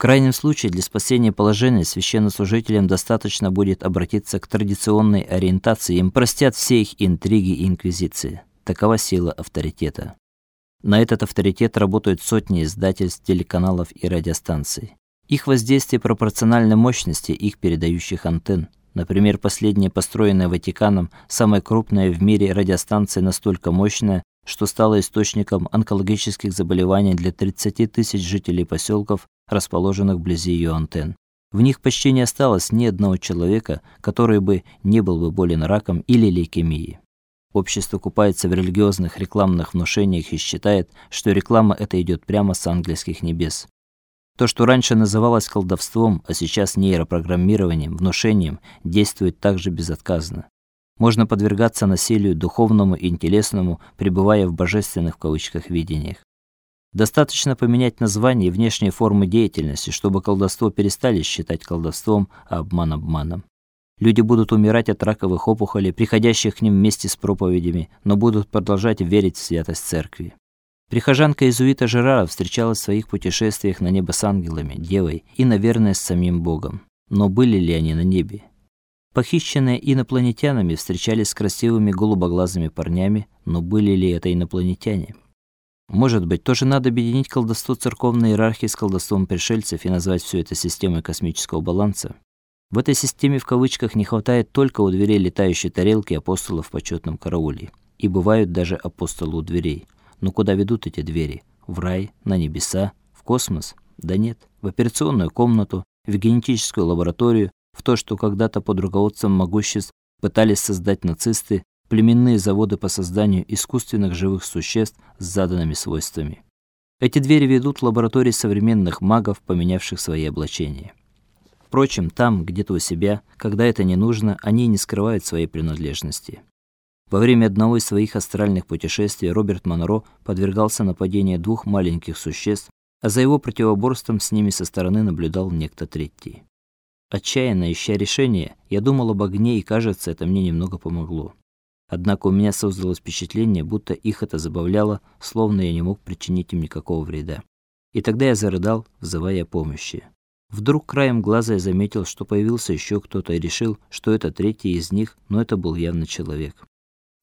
крайнем случае для спасения положения священнослужителям достаточно будет обратиться к традиционной ориентации, им простят все их интриги и инквизиции. Такова сила авторитета. На этот авторитет работают сотни издательств, телеканалов и радиостанций. Их воздействие пропорционально мощности их передающих антенн. Например, последняя построенная Ватиканом, самая крупная в мире радиостанция настолько мощная, что стала источником онкологических заболеваний для 30 тысяч жителей поселков, расположенных вблизи ее антенн. В них почти не осталось ни одного человека, который бы не был бы болен раком или лейкемией. Общество купается в религиозных рекламных внушениях и считает, что реклама эта идет прямо с ангельских небес. То, что раньше называлось колдовством, а сейчас нейропрограммированием, внушением, действует также безотказно. Можно подвергаться насилию духовному и телесному, пребывая в божественных в кавычках видениях. Достаточно поменять название и внешние формы деятельности, чтобы колдовство перестали считать колдовством, а обман обманом. Люди будут умирать от раковых опухолей, приходящих к ним вместе с проповедями, но будут продолжать верить в святость церкви. Прихожанка иезуита Жерара встречалась в своих путешествиях на небо с ангелами, девой и, наверное, с самим Богом. Но были ли они на небе? Похищенные инопланетянами встречались с красивыми голубоглазыми парнями, но были ли это инопланетяне? Может быть, тоже надо объединить колдовство церковной иерархии с колдовством пришельцев и назвать все это системой космического баланса? В этой системе в кавычках не хватает только у дверей летающей тарелки апостолов в почетном карауле. И бывают даже апостолы у дверей. Но куда ведут эти двери? В рай, на небеса, в космос? Да нет, в операционную комнату, в генетическую лабораторию, в то, что когда-то под руководством могуществ пытались создать нацисты, племенные заводы по созданию искусственных живых существ с заданными свойствами. Эти двери ведут в лаборатории современных магов, поменявших свои облачения. Впрочем, там, где-то у себя, когда это не нужно, они не скрывают своей принадлежности. Во время одного из своих астральных путешествий Роберт Монро подвергался нападению двух маленьких существ, а за его противоборством с ними со стороны наблюдал некто третий. Отчаянно ища решения, я думал об огне, и, кажется, это мне немного помогло. Однако у меня создалось впечатление, будто их это забавляло, словно я не мог причинить им никакого вреда. И тогда я зарыдал, взывая о помощи. Вдруг краем глаза я заметил, что появился еще кто-то и решил, что это третий из них, но это был явно человек.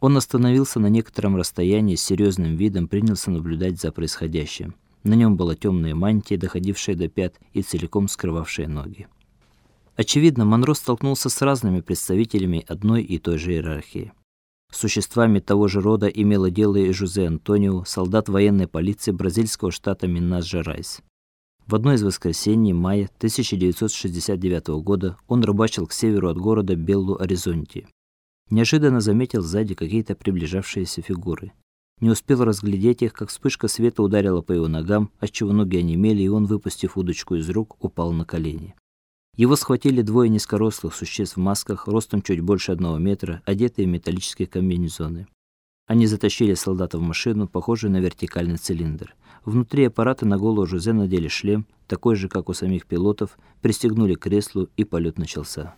Он остановился на некотором расстоянии с серьезным видом, принялся наблюдать за происходящим. На нем была темная мантия, доходившая до пят и целиком скрывавшая ноги. Очевидно, Монро столкнулся с разными представителями одной и той же иерархии. Существами того же рода имело дело и Жозе Антонио, солдат военной полиции бразильского штата Минас-Жерайс. В одно из воскресений мая 1969 года он рыбачил к северу от города Беллу-Оризонти. Неожиданно заметил сзади какие-то приближавшиеся фигуры. Не успел разглядеть их, как вспышка света ударила по его ногам, отчего ноги онемели, и он, выпустив удочку из рук, упал на колени. Его схватили двое низкорослых существ в масках, ростом чуть больше одного метра, одетые в металлические комбинезоны. Они затащили солдата в машину, похожую на вертикальный цилиндр. Внутри аппарата на голову Жозе надели шлем, такой же, как у самих пилотов, пристегнули к креслу, и полет начался.